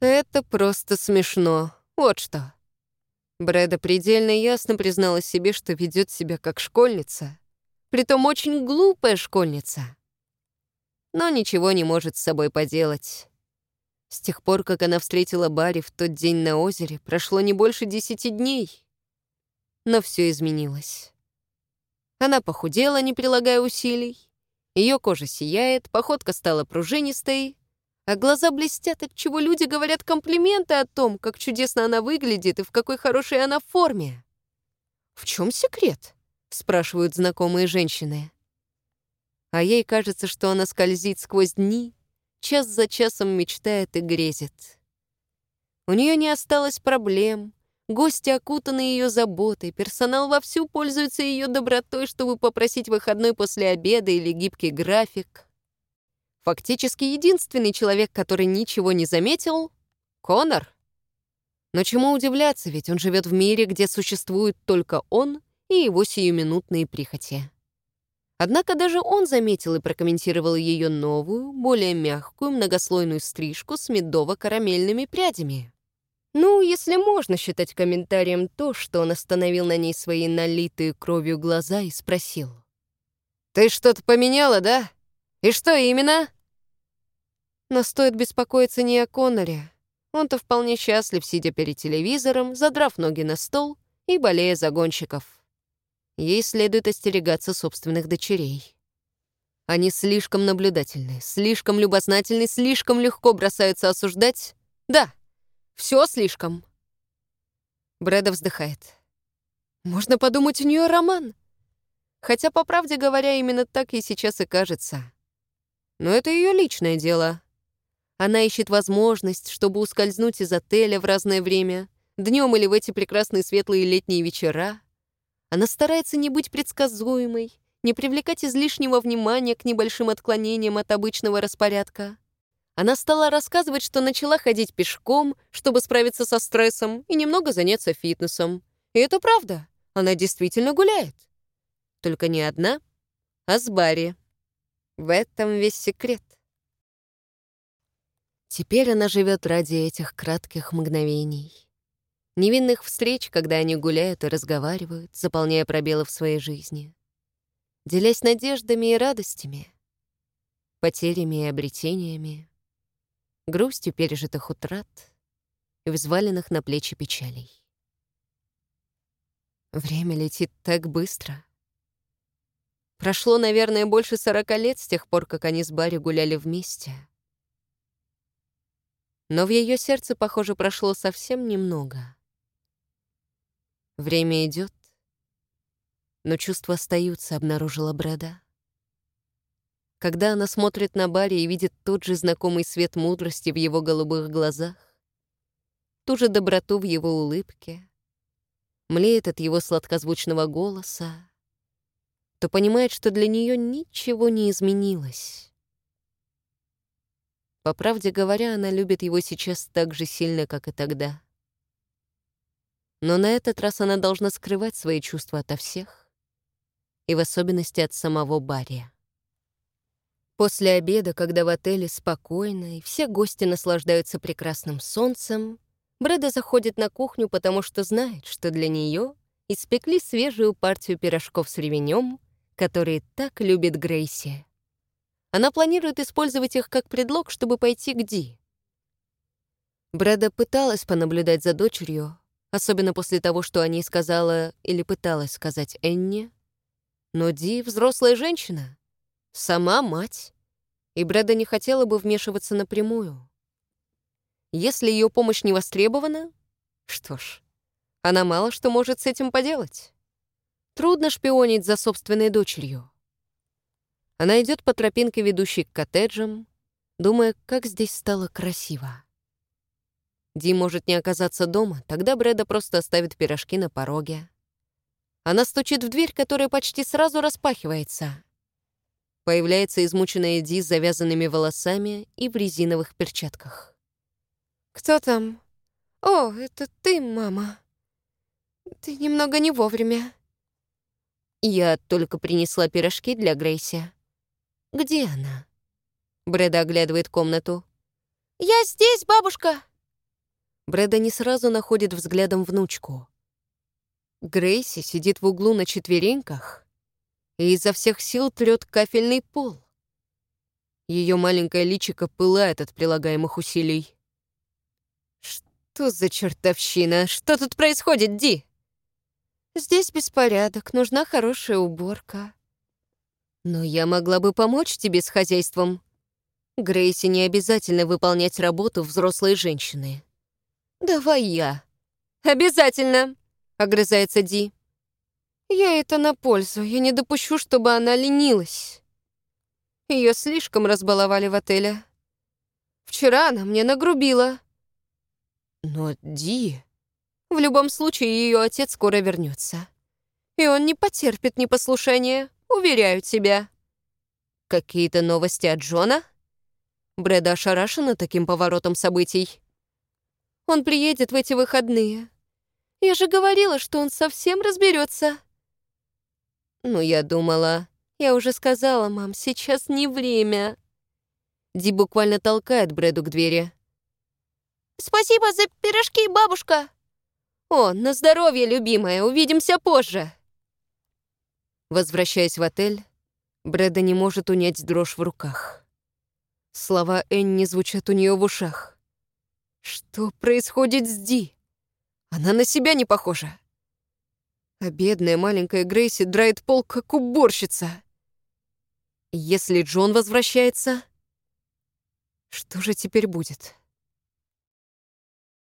Это просто смешно. Вот что. Брэда предельно ясно призналась себе, что ведет себя как школьница. Притом очень глупая школьница. Но ничего не может с собой поделать. С тех пор, как она встретила Барри в тот день на озере, прошло не больше десяти дней. Но все изменилось. Она похудела, не прилагая усилий. Ее кожа сияет, походка стала пружинистой, а глаза блестят, от чего люди говорят комплименты о том, как чудесно она выглядит и в какой хорошей она форме. «В чем секрет?» — спрашивают знакомые женщины. А ей кажется, что она скользит сквозь дни, час за часом мечтает и грезит. У нее не осталось проблем, гости окутаны ее заботой, персонал вовсю пользуется ее добротой, чтобы попросить выходной после обеда или гибкий график — Фактически единственный человек, который ничего не заметил — Конор. Но чему удивляться, ведь он живет в мире, где существует только он и его сиюминутные прихоти. Однако даже он заметил и прокомментировал ее новую, более мягкую, многослойную стрижку с медово-карамельными прядями. Ну, если можно считать комментарием то, что он остановил на ней свои налитые кровью глаза и спросил. «Ты что-то поменяла, да? И что именно?» Но стоит беспокоиться не о Конноре. Он-то вполне счастлив, сидя перед телевизором, задрав ноги на стол и болея за гонщиков. Ей следует остерегаться собственных дочерей. Они слишком наблюдательны, слишком любознательны, слишком легко бросаются осуждать. Да, все слишком. Брэда вздыхает. Можно подумать, у нее роман. Хотя, по правде говоря, именно так ей сейчас и кажется. Но это ее личное дело. Она ищет возможность, чтобы ускользнуть из отеля в разное время, днем или в эти прекрасные светлые летние вечера. Она старается не быть предсказуемой, не привлекать излишнего внимания к небольшим отклонениям от обычного распорядка. Она стала рассказывать, что начала ходить пешком, чтобы справиться со стрессом и немного заняться фитнесом. И это правда, она действительно гуляет. Только не одна, а с Барри. В этом весь секрет. Теперь она живет ради этих кратких мгновений. Невинных встреч, когда они гуляют и разговаривают, заполняя пробелы в своей жизни. Делясь надеждами и радостями, потерями и обретениями, грустью пережитых утрат и взваленных на плечи печалей. Время летит так быстро. Прошло, наверное, больше сорока лет с тех пор, как они с Барри гуляли вместе — но в ее сердце, похоже, прошло совсем немного. Время идет, но чувства остаются, обнаружила Брэда. Когда она смотрит на Барри и видит тот же знакомый свет мудрости в его голубых глазах, ту же доброту в его улыбке, млеет от его сладкозвучного голоса, то понимает, что для нее ничего не изменилось. По правде говоря, она любит его сейчас так же сильно, как и тогда. Но на этот раз она должна скрывать свои чувства ото всех, и в особенности от самого Барри. После обеда, когда в отеле спокойно и все гости наслаждаются прекрасным солнцем, Брэда заходит на кухню, потому что знает, что для нее испекли свежую партию пирожков с ревенем, которые так любит Грейси. Она планирует использовать их как предлог, чтобы пойти к Ди. Брэда пыталась понаблюдать за дочерью, особенно после того, что о ней сказала или пыталась сказать Энни. Но Ди — взрослая женщина, сама мать, и Брэда не хотела бы вмешиваться напрямую. Если ее помощь не востребована, что ж, она мало что может с этим поделать. Трудно шпионить за собственной дочерью. Она идет по тропинке, ведущей к коттеджам, думая, как здесь стало красиво. Ди может не оказаться дома, тогда Брэда просто оставит пирожки на пороге. Она стучит в дверь, которая почти сразу распахивается. Появляется измученная Ди с завязанными волосами и в резиновых перчатках. «Кто там?» «О, это ты, мама. Ты немного не вовремя». «Я только принесла пирожки для Грейси», «Где она?» Брэда оглядывает комнату. «Я здесь, бабушка!» Брэда не сразу находит взглядом внучку. Грейси сидит в углу на четвереньках и изо всех сил трет кафельный пол. Ее маленькое личико пылает от прилагаемых усилий. «Что за чертовщина? Что тут происходит, Ди?» «Здесь беспорядок, нужна хорошая уборка». «Но я могла бы помочь тебе с хозяйством. Грейси не обязательно выполнять работу взрослой женщины». «Давай я». «Обязательно!» — огрызается Ди. «Я это на пользу. Я не допущу, чтобы она ленилась. Ее слишком разбаловали в отеле. Вчера она мне нагрубила». «Но Ди...» «В любом случае, ее отец скоро вернется. И он не потерпит непослушания, уверяю тебя». «Какие-то новости от Джона?» Брэда ошарашена таким поворотом событий. «Он приедет в эти выходные. Я же говорила, что он совсем разберется. Ну, я думала... Я уже сказала, мам, сейчас не время. Ди буквально толкает Брэду к двери. «Спасибо за пирожки, бабушка!» «О, на здоровье, любимая, увидимся позже!» Возвращаясь в отель, Брэда не может унять дрожь в руках. Слова Энни звучат у нее в ушах. Что происходит с Ди? Она на себя не похожа. А бедная маленькая Грейси драет пол, как уборщица. Если Джон возвращается, что же теперь будет?